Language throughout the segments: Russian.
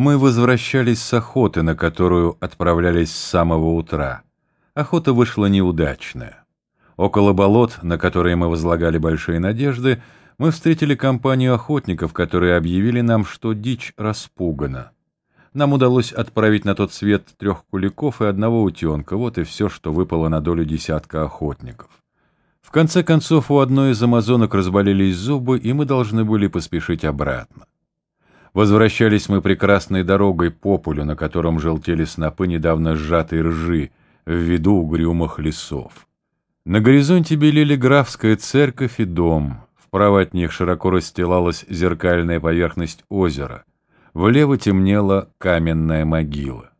Мы возвращались с охоты, на которую отправлялись с самого утра. Охота вышла неудачная. Около болот, на которые мы возлагали большие надежды, мы встретили компанию охотников, которые объявили нам, что дичь распугана. Нам удалось отправить на тот свет трех куликов и одного утенка, вот и все, что выпало на долю десятка охотников. В конце концов, у одной из амазонок разболелись зубы, и мы должны были поспешить обратно. Возвращались мы прекрасной дорогой по полю, на котором желтели снопы недавно сжатой ржи, в виду угрюмых лесов. На горизонте белели графская церковь и дом, вправо от них широко расстилалась зеркальная поверхность озера, влево темнела каменная могила.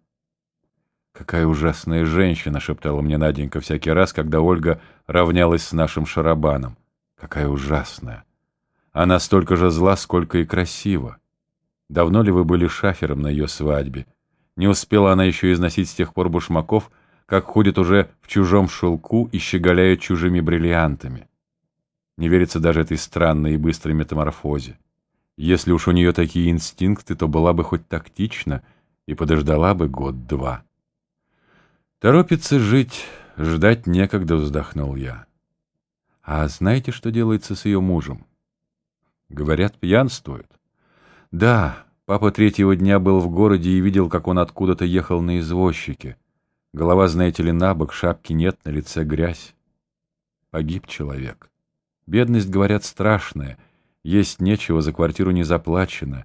«Какая ужасная женщина!» — шептала мне Наденька всякий раз, когда Ольга равнялась с нашим шарабаном. «Какая ужасная! Она столько же зла, сколько и красива!» Давно ли вы были шафером на ее свадьбе? Не успела она еще износить с тех пор башмаков, как ходит уже в чужом шелку и щеголяет чужими бриллиантами. Не верится даже этой странной и быстрой метаморфозе. Если уж у нее такие инстинкты, то была бы хоть тактична и подождала бы год-два. Торопится жить, ждать некогда, вздохнул я. А знаете, что делается с ее мужем? Говорят, пьянствует. Да, папа третьего дня был в городе и видел, как он откуда-то ехал на извозчике. Голова, знаете ли, на бок, шапки нет, на лице грязь. Погиб человек. Бедность, говорят, страшная. Есть нечего, за квартиру не заплачено.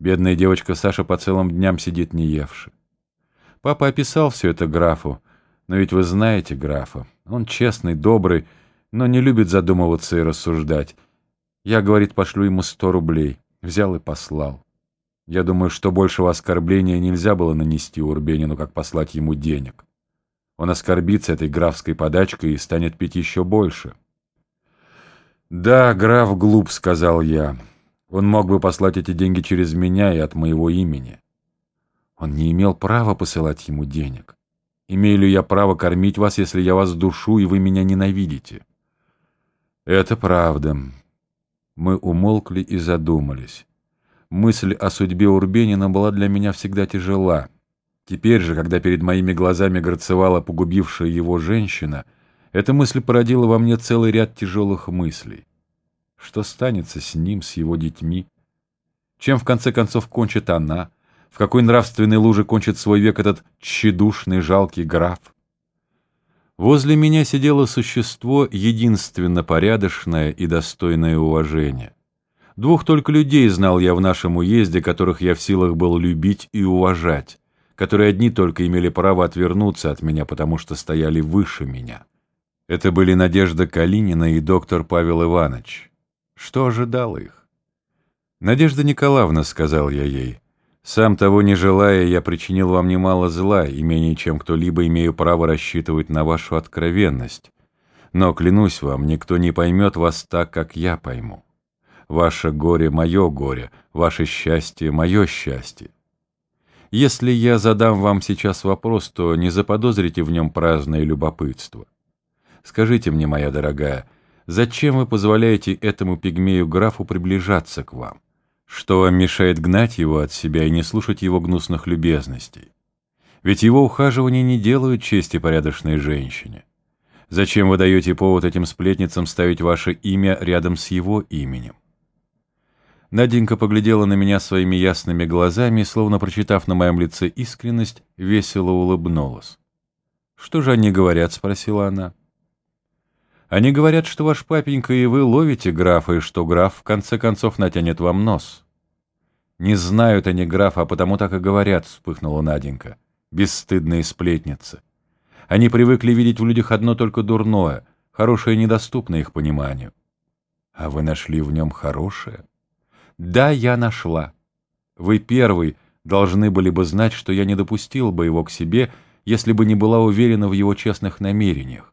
Бедная девочка Саша по целым дням сидит не евши. Папа описал все это графу, но ведь вы знаете графа. Он честный, добрый, но не любит задумываться и рассуждать. Я, говорит, пошлю ему сто рублей. Взял и послал. Я думаю, что большего оскорбления нельзя было нанести Урбенину, как послать ему денег. Он оскорбится этой графской подачкой и станет пить еще больше. «Да, граф глуп», — сказал я. «Он мог бы послать эти деньги через меня и от моего имени». Он не имел права посылать ему денег. Имею ли я право кормить вас, если я вас душу, и вы меня ненавидите? Это правда. Мы умолкли и задумались. Мысль о судьбе Урбенина была для меня всегда тяжела. Теперь же, когда перед моими глазами грацевала погубившая его женщина, эта мысль породила во мне целый ряд тяжелых мыслей. Что станется с ним, с его детьми? Чем в конце концов кончит она? В какой нравственной луже кончит свой век этот тщедушный, жалкий граф? Возле меня сидело существо единственно порядочное и достойное уважения. Двух только людей знал я в нашем уезде, которых я в силах был любить и уважать, которые одни только имели право отвернуться от меня, потому что стояли выше меня. Это были Надежда Калинина и доктор Павел Иванович. Что ожидало их? «Надежда Николаевна», — сказал я ей, — сам того не желая, я причинил вам немало зла, и менее чем кто-либо имею право рассчитывать на вашу откровенность. Но, клянусь вам, никто не поймет вас так, как я пойму. Ваше горе — мое горе, ваше счастье — мое счастье. Если я задам вам сейчас вопрос, то не заподозрите в нем праздное любопытство. Скажите мне, моя дорогая, зачем вы позволяете этому пигмею-графу приближаться к вам? Что вам мешает гнать его от себя и не слушать его гнусных любезностей? Ведь его ухаживания не делают чести порядочной женщине. Зачем вы даете повод этим сплетницам ставить ваше имя рядом с его именем? Наденька поглядела на меня своими ясными глазами словно прочитав на моем лице искренность, весело улыбнулась. «Что же они говорят?» — спросила она. Они говорят, что ваш папенька и вы ловите графа, и что граф в конце концов натянет вам нос. Не знают они графа, а потому так и говорят, вспыхнула Наденька. Бесстыдные сплетницы. Они привыкли видеть в людях одно только дурное, хорошее недоступно их пониманию. А вы нашли в нем хорошее? Да, я нашла. Вы первый должны были бы знать, что я не допустил бы его к себе, если бы не была уверена в его честных намерениях.